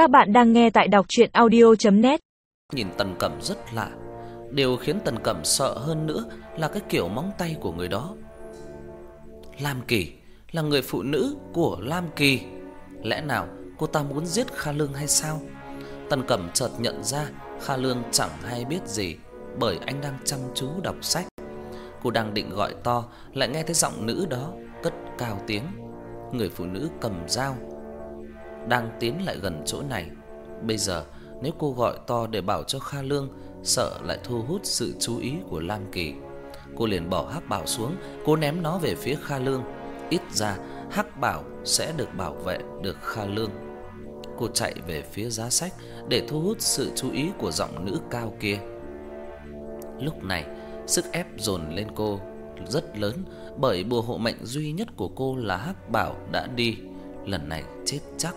Các bạn đang nghe tại đọc chuyện audio.net Nhìn Tần Cẩm rất lạ, Điều khiến Tần Cẩm sợ hơn nữa Là cái kiểu móng tay của người đó. Lam Kỳ Là người phụ nữ của Lam Kỳ. Lẽ nào cô ta muốn giết Kha Lương hay sao? Tần Cẩm chợt nhận ra Kha Lương chẳng hay biết gì, Bởi anh đang chăm chú đọc sách. Cô đang định gọi to, Lại nghe thấy giọng nữ đó Cất cao tiếng. Người phụ nữ cầm dao đang tiến lại gần chỗ này. Bây giờ, nếu cô gọi to để bảo cho Kha Lương, Sợ lại thu hút sự chú ý của Lam Kỳ. Cô liền bỏ hắc bảo xuống Cô ném nó về phía Kha Lương. Ít ra, hắc bảo sẽ được bảo vệ được Kha Lương. Cô chạy về phía giá sách Để thu hút sự chú ý của giọng nữ cao kia. Lúc này, sức ép dồn lên cô rất lớn Bởi bùa hộ mệnh duy nhất của cô là hắc bảo đã đi. Lần này chết chắc.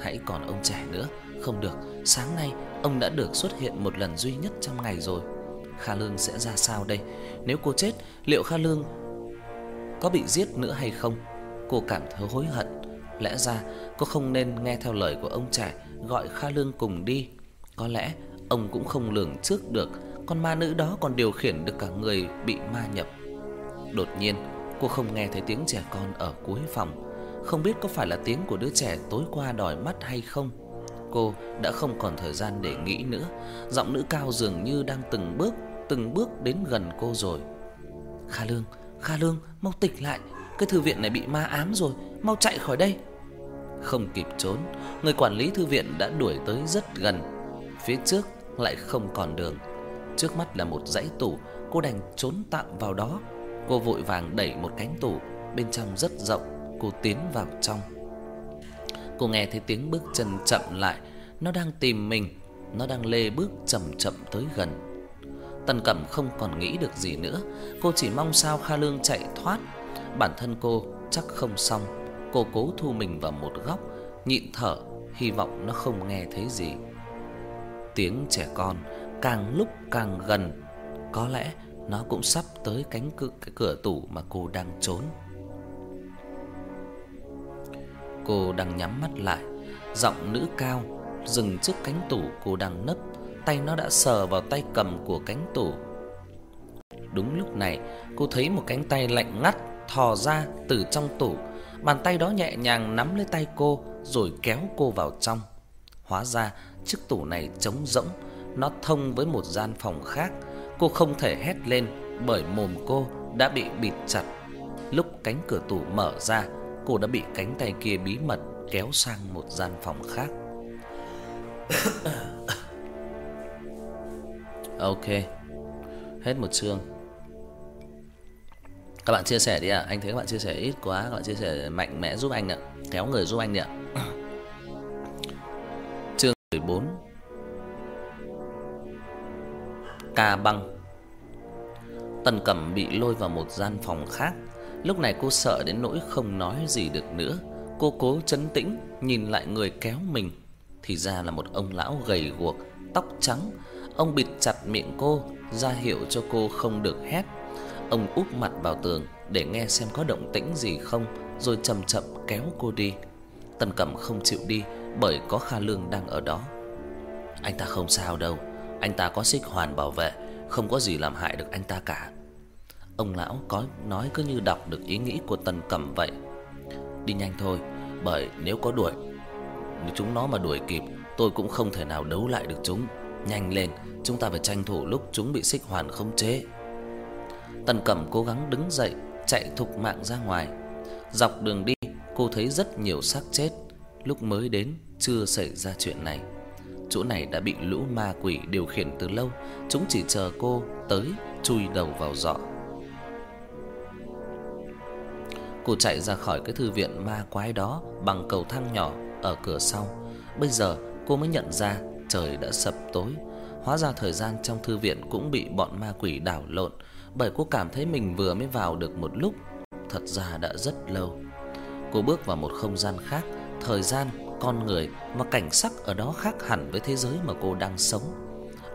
Hãy còn ông trẻ nữa. Không được, sáng nay ông đã được xuất hiện một lần duy nhất trong ngày rồi. Kha Lương sẽ ra sao đây? Nếu cô chết, liệu Kha Lương có bị giết nữa hay không? Cô cảm thấy hối hận. Lẽ ra cô không nên nghe theo lời của ông trẻ Gọi Kha Lương cùng đi. Có lẽ ông cũng không lường trước được. Con ma nữ đó còn điều khiển được cả người bị ma nhập. Đột nhiên cô không nghe thấy tiếng trẻ con ở cuối phòng không biết có phải là tiếng của đứa trẻ tối qua đòi mắt hay không. Cô đã không còn thời gian để nghĩ nữa, giọng nữ cao dường như đang từng bước, từng bước đến gần cô rồi. "Kha Lương, Kha Lương, mau tỉnh lại, cái thư viện này bị ma ám rồi, mau chạy khỏi đây." Không kịp trốn, người quản lý thư viện đã đuổi tới rất gần. Phía trước lại không còn đường. Trước mắt là một dãy tủ, cô đành trốn tạm vào đó. Cô vội vàng đẩy một cánh tủ, bên trong rất rộng cô tiến vào trong. Cô nghe thấy tiếng bước chân chậm lại, nó đang tìm mình, nó đang lê bước chậm chậm tới gần. Tần Cẩm không còn nghĩ được gì nữa, cô chỉ mong sao Kha Lương chạy thoát, bản thân cô chắc không xong. Cô cố thu mình vào một góc, nhịn thở, hy vọng nó không nghe thấy gì. Tiếng trẻ con càng lúc càng gần, có lẽ nó cũng sắp tới cánh cửa cái cửa tủ mà cô đang trốn. Cô đang nhắm mắt lại, giọng nữ cao dừng trước cánh tủ cô đang nấp, tay nó đã sờ vào tay cầm của cánh tủ. Đúng lúc này, cô thấy một cánh tay lạnh ngắt thò ra từ trong tủ, bàn tay đó nhẹ nhàng nắm lấy tay cô rồi kéo cô vào trong. Hóa ra chiếc tủ này trống rỗng, nó thông với một gian phòng khác. Cô không thể hét lên bởi mồm cô đã bị bịt chặt. Lúc cánh cửa tủ mở ra, cô đã bị cánh tay kia bí mật kéo sang một gian phòng khác. ok. Hết một chương. Các bạn chia sẻ đi ạ. À. Anh thấy các bạn chia sẻ ít quá, các bạn chia sẻ mạnh mẽ giúp anh ạ. Kéo người giúp anh đi ạ. chương 14. Ca băng. Tần Cẩm bị lôi vào một gian phòng khác Lúc này cô sợ đến nỗi không nói gì được nữa. Cô cố trấn tĩnh nhìn lại người kéo mình, thì ra là một ông lão gầy guộc, tóc trắng. Ông bịt chặt miệng cô, ra hiệu cho cô không được hét. Ông úp mặt vào tường để nghe xem có động tĩnh gì không, rồi chậm chậm kéo cô đi. Tần Cẩm không chịu đi bởi có Kha Lương đang ở đó. Anh ta không sao đâu, anh ta có xích hoàn bảo vệ, không có gì làm hại được anh ta cả. Ông lão có nói cứ như đọc được ý nghĩ của Tần Cẩm vậy. Đi nhanh thôi, bởi nếu có đuổi, nếu chúng nó mà đuổi kịp, tôi cũng không thể nào đấu lại được chúng. Nhanh lên, chúng ta phải tranh thủ lúc chúng bị xích hoàn không chế. Tần Cẩm cố gắng đứng dậy, chạy thục mạng ra ngoài. Dọc đường đi, cô thấy rất nhiều xác chết. Lúc mới đến chưa xảy ra chuyện này. Chỗ này đã bị lũ ma quỷ điều khiển từ lâu, chúng chỉ chờ cô tới chui đầu vào giỏ. Cô chạy ra khỏi cái thư viện ma quái đó bằng cầu thang nhỏ ở cửa sau. Bây giờ cô mới nhận ra trời đã sập tối. Hóa ra thời gian trong thư viện cũng bị bọn ma quỷ đảo lộn, bởi cô cảm thấy mình vừa mới vào được một lúc, thật ra đã rất lâu. Cô bước vào một không gian khác, thời gian, con người và cảnh sắc ở đó khác hẳn với thế giới mà cô đang sống.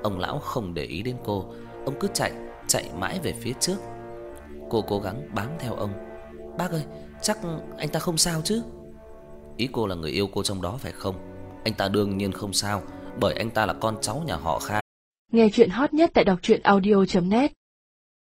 Ông lão không để ý đến cô, ông cứ chạy, chạy mãi về phía trước. Cô cố gắng bám theo ông Bác ơi, chắc anh ta không sao chứ? Ý cô là người yêu cô trong đó phải không? Anh ta đương nhiên không sao, bởi anh ta là con cháu nhà họ Kha. Nghe chuyện hot nhất tại đọc truyện audio net